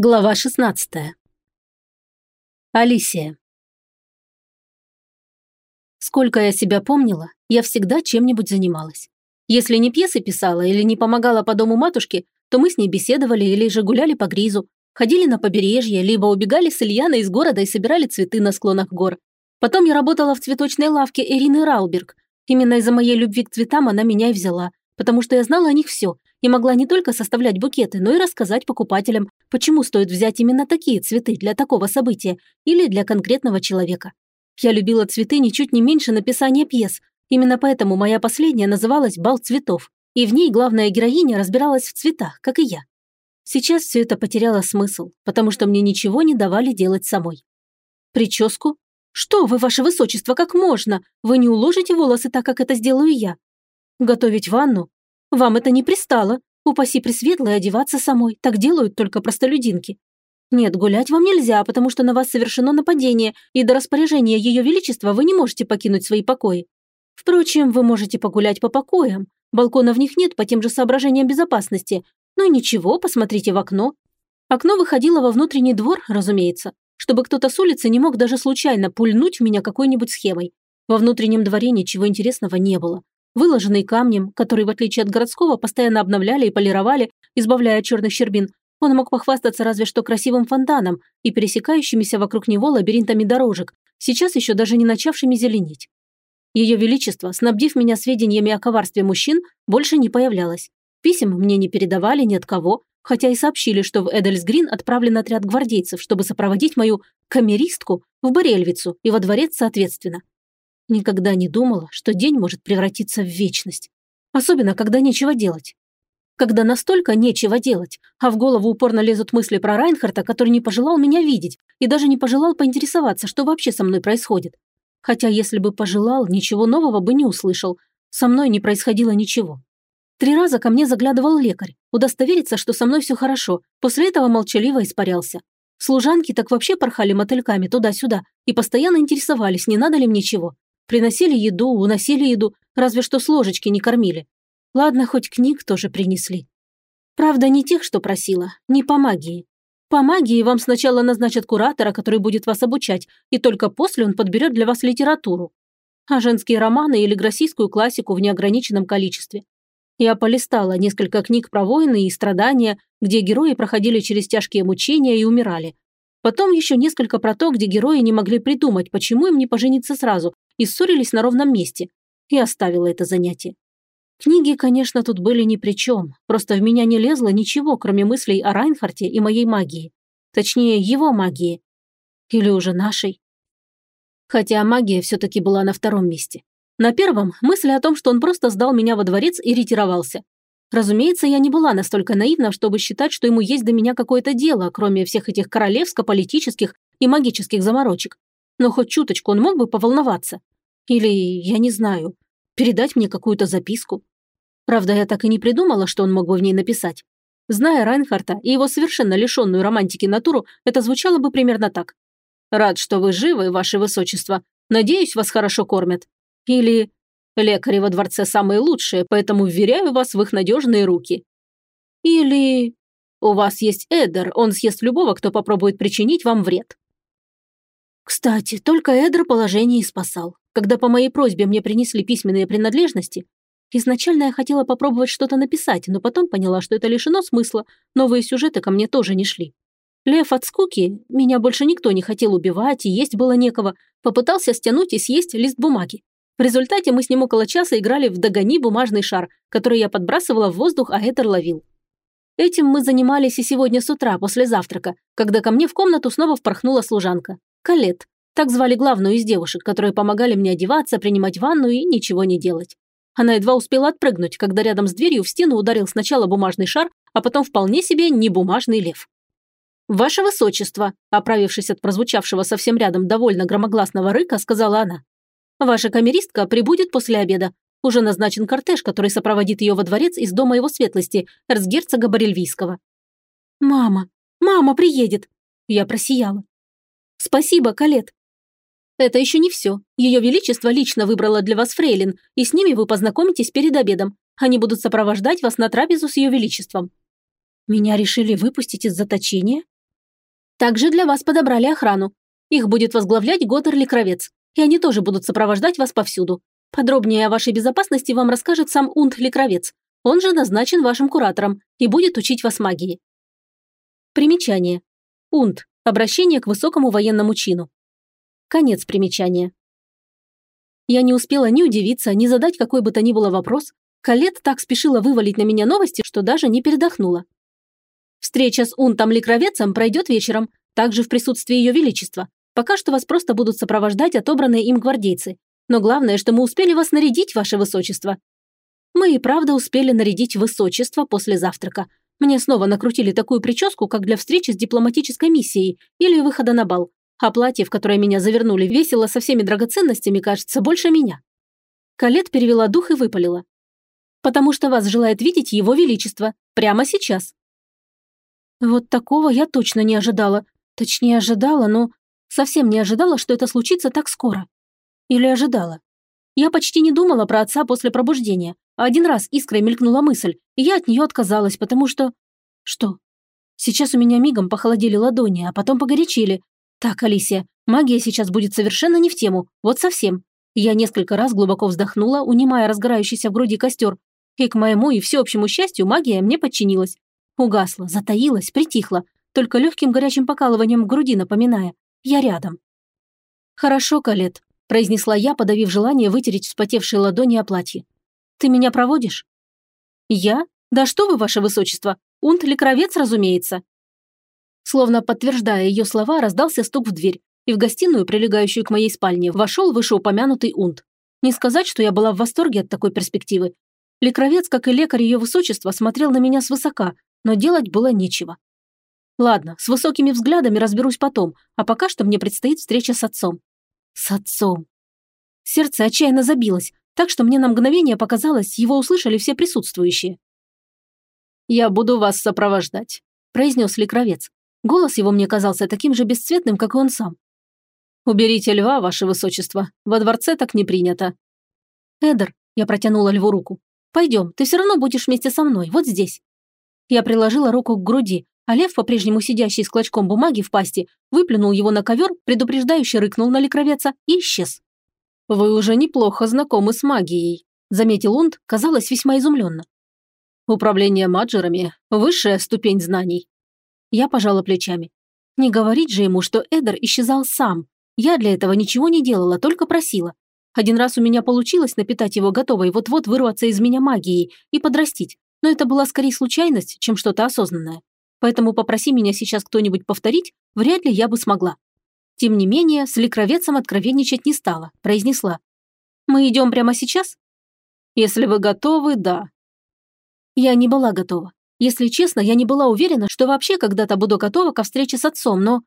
Глава 16. Алисия. Сколько я себя помнила, я всегда чем-нибудь занималась. Если не пьесы писала или не помогала по дому матушке, то мы с ней беседовали или же гуляли по гризу, ходили на побережье, либо убегали с Ильяной из города и собирали цветы на склонах гор. Потом я работала в цветочной лавке Ирины Рауберг. Именно из-за моей любви к цветам она меня и взяла, потому что я знала о них все и могла не только составлять букеты, но и рассказать покупателям, почему стоит взять именно такие цветы для такого события или для конкретного человека. Я любила цветы ничуть не меньше написания пьес. Именно поэтому моя последняя называлась «Бал цветов», и в ней главная героиня разбиралась в цветах, как и я. Сейчас все это потеряло смысл, потому что мне ничего не давали делать самой. Прическу? Что вы, ваше высочество, как можно? Вы не уложите волосы так, как это сделаю я. Готовить ванну? Вам это не пристало. Упаси Пресветлой одеваться самой. Так делают только простолюдинки. Нет, гулять вам нельзя, потому что на вас совершено нападение, и до распоряжения Ее Величества вы не можете покинуть свои покои. Впрочем, вы можете погулять по покоям. Балкона в них нет по тем же соображениям безопасности. Ну ничего, посмотрите в окно. Окно выходило во внутренний двор, разумеется, чтобы кто-то с улицы не мог даже случайно пульнуть меня какой-нибудь схемой. Во внутреннем дворе ничего интересного не было выложенный камнем, который, в отличие от городского, постоянно обновляли и полировали, избавляя от черных щербин, он мог похвастаться разве что красивым фонтаном и пересекающимися вокруг него лабиринтами дорожек, сейчас еще даже не начавшими зеленеть. Ее Величество, снабдив меня сведениями о коварстве мужчин, больше не появлялось. Писем мне не передавали ни от кого, хотя и сообщили, что в Эдельсгрин отправлен отряд гвардейцев, чтобы сопроводить мою камеристку в Борельвицу и во дворец соответственно. Никогда не думала, что день может превратиться в вечность. Особенно, когда нечего делать. Когда настолько нечего делать, а в голову упорно лезут мысли про Райнхарта, который не пожелал меня видеть и даже не пожелал поинтересоваться, что вообще со мной происходит. Хотя если бы пожелал, ничего нового бы не услышал. Со мной не происходило ничего. Три раза ко мне заглядывал лекарь, удостовериться, что со мной все хорошо, после этого молчаливо испарялся. Служанки так вообще порхали мотыльками туда-сюда и постоянно интересовались, не надо ли мне чего. Приносили еду, уносили еду, разве что с ложечки не кормили. Ладно, хоть книг тоже принесли. Правда, не тех, что просила, не по магии. По магии вам сначала назначат куратора, который будет вас обучать, и только после он подберет для вас литературу. А женские романы или гроссийскую классику в неограниченном количестве. Я полистала несколько книг про войны и страдания, где герои проходили через тяжкие мучения и умирали. Потом еще несколько про то, где герои не могли придумать, почему им не пожениться сразу, и ссорились на ровном месте. И оставила это занятие. Книги, конечно, тут были ни при чем, просто в меня не лезло ничего, кроме мыслей о Райнхарте и моей магии. Точнее, его магии. Или уже нашей. Хотя магия все-таки была на втором месте. На первом – мысли о том, что он просто сдал меня во дворец и ретировался. Разумеется, я не была настолько наивна, чтобы считать, что ему есть до меня какое-то дело, кроме всех этих королевско-политических и магических заморочек. Но хоть чуточку он мог бы поволноваться. Или, я не знаю, передать мне какую-то записку. Правда, я так и не придумала, что он мог бы в ней написать. Зная Райнхарта и его совершенно лишенную романтики натуру, это звучало бы примерно так. «Рад, что вы живы, ваше высочество. Надеюсь, вас хорошо кормят». Или «Лекари во дворце самые лучшие, поэтому вверяю вас в их надежные руки». Или «У вас есть Эдер, он съест любого, кто попробует причинить вам вред». Кстати, только Эдер положение и спасал. Когда по моей просьбе мне принесли письменные принадлежности, изначально я хотела попробовать что-то написать, но потом поняла, что это лишено смысла, новые сюжеты ко мне тоже не шли. Лев от скуки, меня больше никто не хотел убивать, и есть было некого, попытался стянуть и съесть лист бумаги. В результате мы с ним около часа играли в «Догони бумажный шар», который я подбрасывала в воздух, а Эдер ловил. Этим мы занимались и сегодня с утра, после завтрака, когда ко мне в комнату снова впорхнула служанка. Калет. Так звали главную из девушек, которые помогали мне одеваться, принимать ванну и ничего не делать. Она едва успела отпрыгнуть, когда рядом с дверью в стену ударил сначала бумажный шар, а потом вполне себе небумажный лев. «Ваше высочество», оправившись от прозвучавшего совсем рядом довольно громогласного рыка, сказала она. «Ваша камеристка прибудет после обеда. Уже назначен кортеж, который сопроводит ее во дворец из дома его светлости, эрцгерцога Барельвийского». «Мама! Мама приедет!» Я просияла. Спасибо, Калет. Это еще не все. Ее Величество лично выбрало для вас фрейлин, и с ними вы познакомитесь перед обедом. Они будут сопровождать вас на трапезу с Ее Величеством. Меня решили выпустить из заточения? Также для вас подобрали охрану. Их будет возглавлять Годерли Кровец, и они тоже будут сопровождать вас повсюду. Подробнее о вашей безопасности вам расскажет сам Унт Ликровец. Он же назначен вашим куратором и будет учить вас магии. Примечание. Унт. Обращение к высокому военному чину. Конец примечания. Я не успела ни удивиться, ни задать какой бы то ни было вопрос. Калет так спешила вывалить на меня новости, что даже не передохнула. Встреча с Унтом Ликровецем пройдет вечером, также в присутствии Ее Величества. Пока что вас просто будут сопровождать отобранные им гвардейцы. Но главное, что мы успели вас нарядить, Ваше Высочество. Мы и правда успели нарядить Высочество после завтрака. Мне снова накрутили такую прическу, как для встречи с дипломатической миссией или выхода на бал. А платье, в которое меня завернули, весело со всеми драгоценностями, кажется, больше меня. Калет перевела дух и выпалила. «Потому что вас желает видеть его величество. Прямо сейчас». Вот такого я точно не ожидала. Точнее, ожидала, но совсем не ожидала, что это случится так скоро. Или ожидала. Я почти не думала про отца после пробуждения. А один раз искрой мелькнула мысль, и я от нее отказалась, потому что... Что? Сейчас у меня мигом похолодели ладони, а потом погорячили, «Так, Алисия, магия сейчас будет совершенно не в тему, вот совсем». Я несколько раз глубоко вздохнула, унимая разгорающийся в груди костер, и к моему и всеобщему счастью магия мне подчинилась. Угасла, затаилась, притихла, только легким горячим покалыванием в груди напоминая. Я рядом. «Хорошо, Калет», – произнесла я, подавив желание вытереть вспотевшие ладони о платье. «Ты меня проводишь?» «Я? Да что вы, ваше высочество! Унт ли кровец, разумеется!» Словно подтверждая ее слова, раздался стук в дверь, и в гостиную, прилегающую к моей спальне, вошел вышеупомянутый унт. Не сказать, что я была в восторге от такой перспективы. Лекровец, как и лекарь ее высочества, смотрел на меня свысока, но делать было нечего. Ладно, с высокими взглядами разберусь потом, а пока что мне предстоит встреча с отцом. С отцом. Сердце отчаянно забилось, так что мне на мгновение показалось, его услышали все присутствующие. «Я буду вас сопровождать», – произнес Лекровец. Голос его мне казался таким же бесцветным, как и он сам. «Уберите льва, ваше высочество. Во дворце так не принято». «Эдер», – я протянула льву руку. «Пойдем, ты все равно будешь вместе со мной, вот здесь». Я приложила руку к груди, а лев, по-прежнему сидящий с клочком бумаги в пасти, выплюнул его на ковер, предупреждающе рыкнул на ликровеца и исчез. «Вы уже неплохо знакомы с магией», – заметил Унд, казалось, весьма изумленно. «Управление маджерами – высшая ступень знаний. Я пожала плечами. Не говорить же ему, что Эдер исчезал сам. Я для этого ничего не делала, только просила. Один раз у меня получилось напитать его готовой вот-вот вырваться из меня магией и подрастить, но это была скорее случайность, чем что-то осознанное. Поэтому попроси меня сейчас кто-нибудь повторить, вряд ли я бы смогла. Тем не менее, с ликровецом откровенничать не стала, произнесла. «Мы идем прямо сейчас?» «Если вы готовы, да». Я не была готова. Если честно, я не была уверена, что вообще когда-то буду готова ко встрече с отцом, но...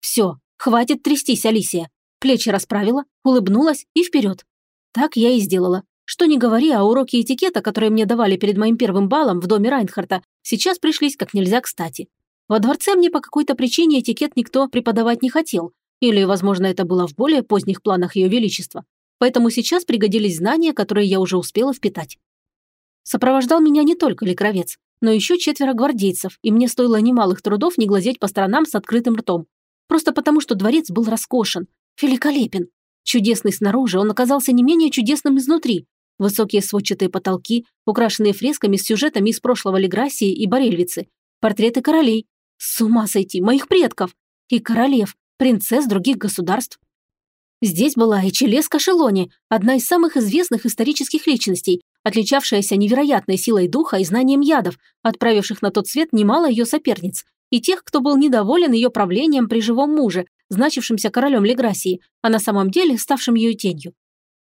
Все, хватит трястись, Алисия. Плечи расправила, улыбнулась и вперед. Так я и сделала. Что не говори, а уроки этикета, которые мне давали перед моим первым балом в доме Райнхарта, сейчас пришлись как нельзя кстати. Во дворце мне по какой-то причине этикет никто преподавать не хотел, или, возможно, это было в более поздних планах Ее Величества. Поэтому сейчас пригодились знания, которые я уже успела впитать. Сопровождал меня не только Лекровец но еще четверо гвардейцев, и мне стоило немалых трудов не глазеть по сторонам с открытым ртом. Просто потому, что дворец был роскошен, великолепен. Чудесный снаружи, он оказался не менее чудесным изнутри. Высокие сводчатые потолки, украшенные фресками с сюжетами из прошлого Леграсии и Борельвицы, портреты королей. С ума сойти, моих предков! И королев, принцесс других государств. Здесь была и Челеска Шелони, одна из самых известных исторических личностей, отличавшаяся невероятной силой духа и знанием ядов, отправивших на тот свет немало ее соперниц, и тех, кто был недоволен ее правлением при живом муже, значившимся королем Леграсии, а на самом деле ставшим ее тенью.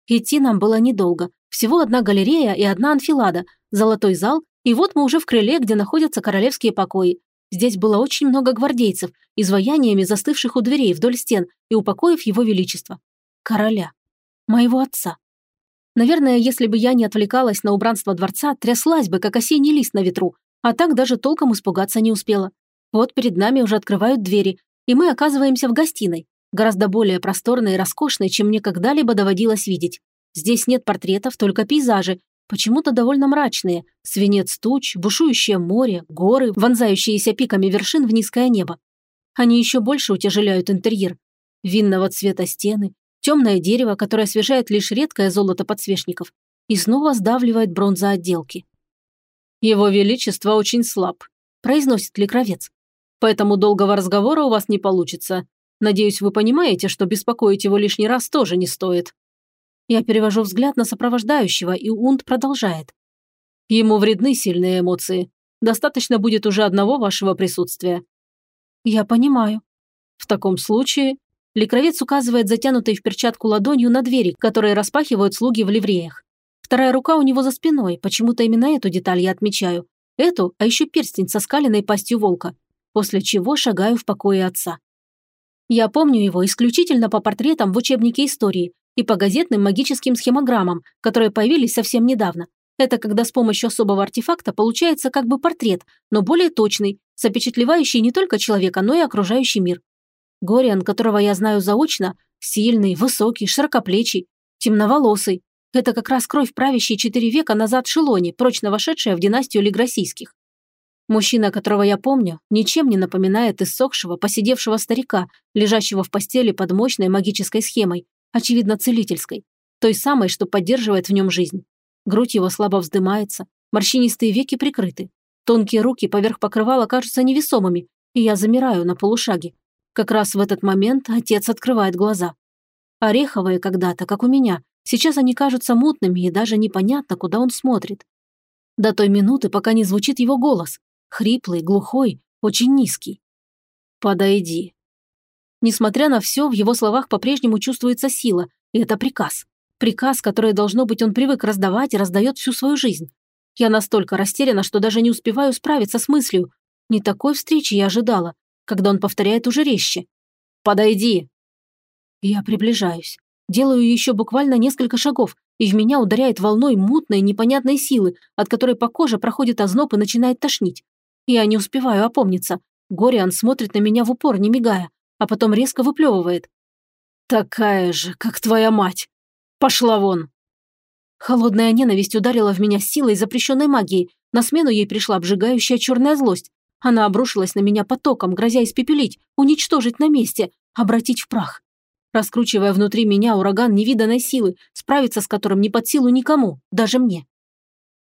Идти нам было недолго. Всего одна галерея и одна анфилада, золотой зал, и вот мы уже в крыле, где находятся королевские покои. Здесь было очень много гвардейцев, изваяниями застывших у дверей вдоль стен и упокоив его величество. Короля. Моего отца. Наверное, если бы я не отвлекалась на убранство дворца, тряслась бы, как осенний лист на ветру, а так даже толком испугаться не успела. Вот перед нами уже открывают двери, и мы оказываемся в гостиной, гораздо более просторной и роскошной, чем мне когда-либо доводилось видеть. Здесь нет портретов, только пейзажи, почему-то довольно мрачные, свинец туч, бушующее море, горы, вонзающиеся пиками вершин в низкое небо. Они еще больше утяжеляют интерьер. Винного цвета стены, темное дерево, которое освежает лишь редкое золото подсвечников, и снова сдавливает бронза отделки. «Его Величество очень слаб», – произносит Лекровец. «Поэтому долгого разговора у вас не получится. Надеюсь, вы понимаете, что беспокоить его лишний раз тоже не стоит». Я перевожу взгляд на сопровождающего, и Унд продолжает. «Ему вредны сильные эмоции. Достаточно будет уже одного вашего присутствия». «Я понимаю». «В таком случае...» Лекровец указывает затянутой в перчатку ладонью на двери, которые распахивают слуги в ливреях. Вторая рука у него за спиной, почему-то именно эту деталь я отмечаю. Эту, а еще перстень со скаленной пастью волка. После чего шагаю в покое отца. Я помню его исключительно по портретам в учебнике истории и по газетным магическим схемограммам, которые появились совсем недавно. Это когда с помощью особого артефакта получается как бы портрет, но более точный, запечатлевающий не только человека, но и окружающий мир. Гориан, которого я знаю заочно, сильный, высокий, широкоплечий, темноволосый, это как раз кровь правящей четыре века назад Шелони, прочно вошедшая в династию Леграсийских. Мужчина, которого я помню, ничем не напоминает иссохшего, посидевшего старика, лежащего в постели под мощной магической схемой, очевидно целительской, той самой, что поддерживает в нем жизнь. Грудь его слабо вздымается, морщинистые веки прикрыты. Тонкие руки поверх покрывала кажутся невесомыми, и я замираю на полушаге. Как раз в этот момент отец открывает глаза. Ореховые когда-то, как у меня, Сейчас они кажутся мутными и даже непонятно, куда он смотрит. До той минуты, пока не звучит его голос. Хриплый, глухой, очень низкий. «Подойди». Несмотря на все, в его словах по-прежнему чувствуется сила, и это приказ. Приказ, который, должно быть, он привык раздавать и раздает всю свою жизнь. Я настолько растеряна, что даже не успеваю справиться с мыслью. Не такой встречи я ожидала, когда он повторяет уже резче. «Подойди!» Я приближаюсь. Делаю еще буквально несколько шагов, и в меня ударяет волной мутной, непонятной силы, от которой по коже проходит озноб и начинает тошнить. Я не успеваю опомниться. Гориан смотрит на меня в упор, не мигая, а потом резко выплевывает. «Такая же, как твоя мать! Пошла вон!» Холодная ненависть ударила в меня силой запрещенной магии. На смену ей пришла обжигающая черная злость. Она обрушилась на меня потоком, грозя испепелить, уничтожить на месте, обратить в прах раскручивая внутри меня ураган невиданной силы, справиться с которым не под силу никому, даже мне.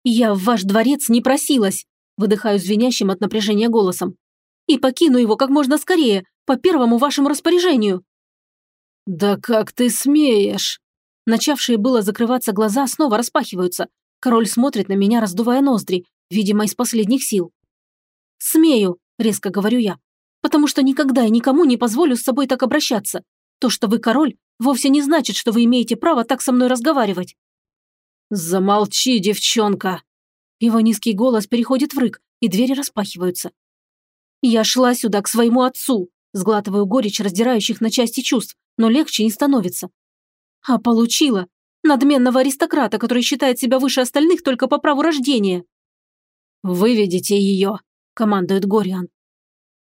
«Я в ваш дворец не просилась», – выдыхаю звенящим от напряжения голосом. «И покину его как можно скорее, по первому вашему распоряжению». «Да как ты смеешь?» Начавшие было закрываться глаза снова распахиваются. Король смотрит на меня, раздувая ноздри, видимо, из последних сил. «Смею», – резко говорю я, «потому что никогда и никому не позволю с собой так обращаться. То, что вы король, вовсе не значит, что вы имеете право так со мной разговаривать». «Замолчи, девчонка!» Его низкий голос переходит в рык, и двери распахиваются. «Я шла сюда к своему отцу», сглатываю горечь раздирающих на части чувств, но легче не становится. А получила надменного аристократа, который считает себя выше остальных только по праву рождения. «Выведите ее», – командует Гориан.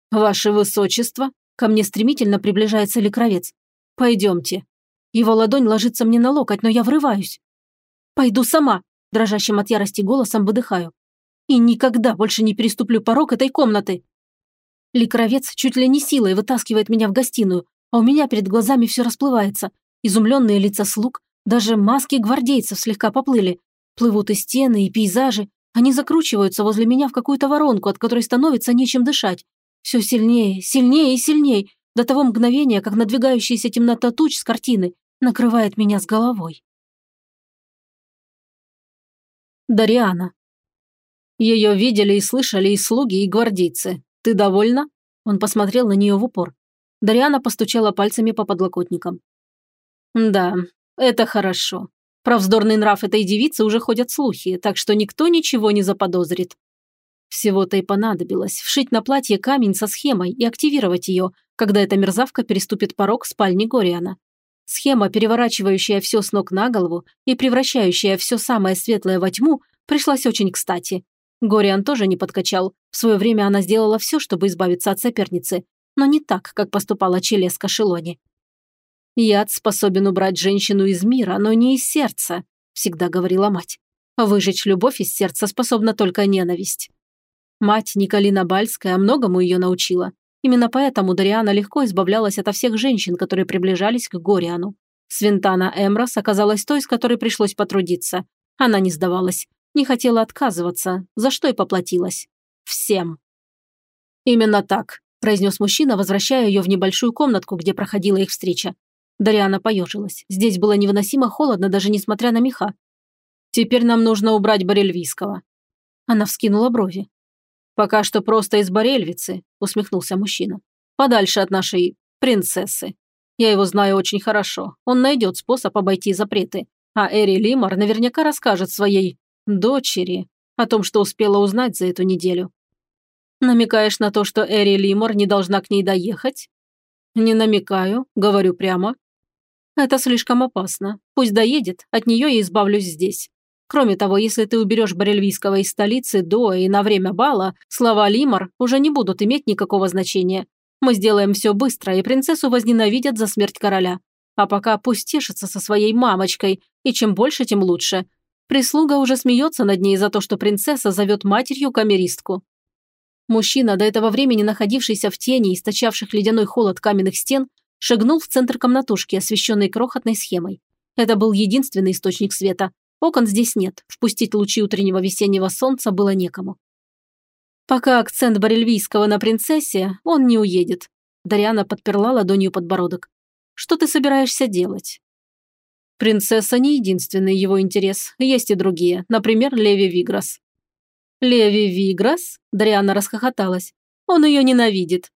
«Ваше высочество», – ко мне стремительно приближается Лекровец. Пойдемте. Его ладонь ложится мне на локоть, но я врываюсь. Пойду сама, дрожащим от ярости голосом выдыхаю. И никогда больше не переступлю порог этой комнаты. Ликровец чуть ли не силой вытаскивает меня в гостиную, а у меня перед глазами все расплывается. Изумленные лица слуг, даже маски гвардейцев слегка поплыли. Плывут и стены, и пейзажи. Они закручиваются возле меня в какую-то воронку, от которой становится нечем дышать. Все сильнее, сильнее и сильнее, до того мгновения, как надвигающаяся темнота туч с картины накрывает меня с головой. Дариана. Ее видели и слышали и слуги, и гвардейцы. Ты довольна? Он посмотрел на нее в упор. Дариана постучала пальцами по подлокотникам. Да, это хорошо. Про вздорный нрав этой девицы уже ходят слухи, так что никто ничего не заподозрит. Всего-то и понадобилось вшить на платье камень со схемой и активировать ее, когда эта мерзавка переступит порог спальни Гориана. Схема, переворачивающая все с ног на голову и превращающая все самое светлое во тьму, пришлась очень кстати. Гориан тоже не подкачал. В свое время она сделала все, чтобы избавиться от соперницы, но не так, как поступала Челеска Шелони. «Яд способен убрать женщину из мира, но не из сердца», – всегда говорила мать. «Выжечь любовь из сердца способна только ненависть». Мать Николина Бальская многому ее научила. Именно поэтому Дариана легко избавлялась от всех женщин, которые приближались к Гориану. Свинтана Эмрос оказалась той, с которой пришлось потрудиться. Она не сдавалась, не хотела отказываться, за что и поплатилась. Всем. «Именно так», – произнес мужчина, возвращая ее в небольшую комнатку, где проходила их встреча. Дариана поежилась. Здесь было невыносимо холодно, даже несмотря на меха. «Теперь нам нужно убрать Борельвийского». Она вскинула брови. «Пока что просто из Борельвицы», – усмехнулся мужчина. «Подальше от нашей принцессы. Я его знаю очень хорошо. Он найдет способ обойти запреты. А Эри Лимар наверняка расскажет своей дочери о том, что успела узнать за эту неделю. Намекаешь на то, что Эри Лимор не должна к ней доехать? Не намекаю, говорю прямо. Это слишком опасно. Пусть доедет, от нее я избавлюсь здесь. Кроме того, если ты уберешь Барельвийского из столицы до и на время бала, слова Лимор уже не будут иметь никакого значения. Мы сделаем все быстро, и принцессу возненавидят за смерть короля. А пока пусть тешится со своей мамочкой, и чем больше, тем лучше. Прислуга уже смеется над ней за то, что принцесса зовет матерью камеристку. Мужчина, до этого времени находившийся в тени, источавших ледяной холод каменных стен, шагнул в центр комнатушки, освещенной крохотной схемой. Это был единственный источник света. Окон здесь нет, впустить лучи утреннего весеннего солнца было некому. Пока акцент Барельвийского на принцессе, он не уедет. Дариана подперла ладонью подбородок. Что ты собираешься делать? Принцесса не единственный его интерес, есть и другие, например, Леви Виграс. Леви Виграс? Дариана расхохоталась. Он ее ненавидит.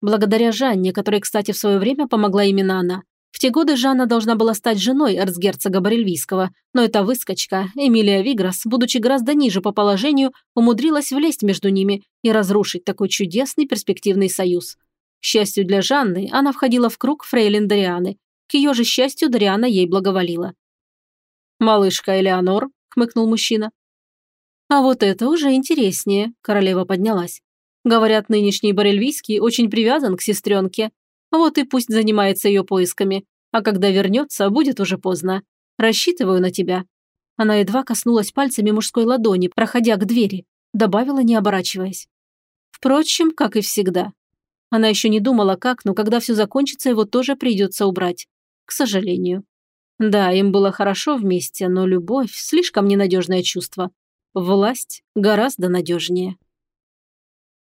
Благодаря Жанне, которой, кстати, в свое время помогла именно она. Те годы Жанна должна была стать женой эрцгерцога Барельвийского, но эта выскочка, Эмилия Виграс, будучи гораздо ниже по положению, умудрилась влезть между ними и разрушить такой чудесный перспективный союз. К счастью для Жанны, она входила в круг фрейлин Дарианы. К ее же счастью, Дариана ей благоволила. «Малышка Элеонор», – хмыкнул мужчина, «А вот это уже интереснее», – королева поднялась. «Говорят, нынешний Борельвийский очень привязан к сестренке. Вот и пусть занимается ее поисками. А когда вернется, будет уже поздно. Рассчитываю на тебя». Она едва коснулась пальцами мужской ладони, проходя к двери, добавила, не оборачиваясь. Впрочем, как и всегда. Она еще не думала, как, но когда все закончится, его тоже придется убрать. К сожалению. Да, им было хорошо вместе, но любовь – слишком ненадежное чувство. Власть гораздо надежнее.